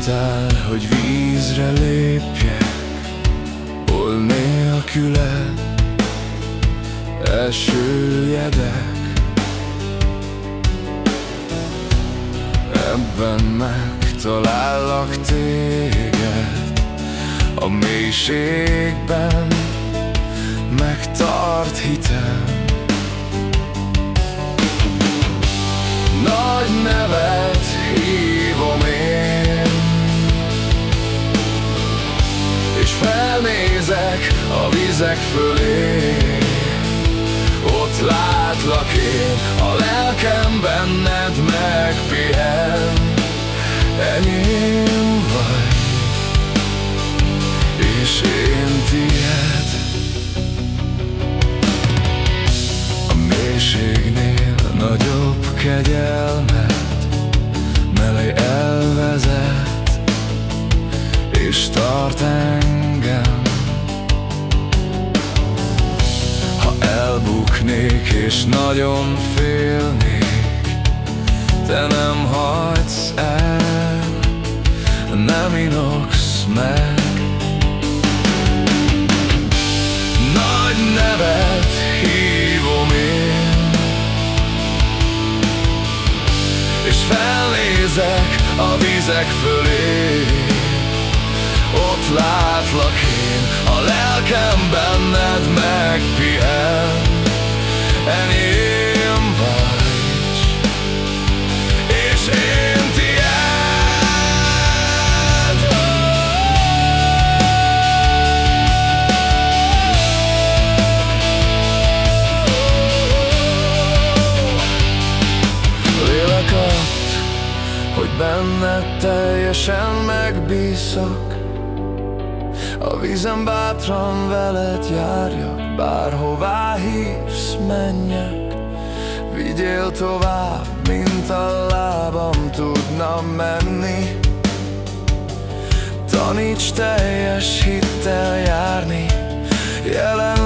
Hívtál, hogy vízre lépjek Hol nélküled Elsüllyedek. Ebben megtalállak téged A mélységben megtart hitem. Nagy nevet a vizek fölé. Ott látlak én, a lelkem benned megpihen. Enyém vagy, és én tiéd. A mélységnél nagyobb kegyelmet elbuknék és nagyon félnék. Te nem hagysz el, nem inoksz meg. Nagy nevet hívom én És felnézek a vizek fölé. Ott látlak én, a lelkem benned teljesen megbízok. A vízen bátran veled járjak Bárhová hívsz, menjek. Vigyél tovább, mint a lábam tudna menni. Taníts teljes hittel járni Jelenlétedben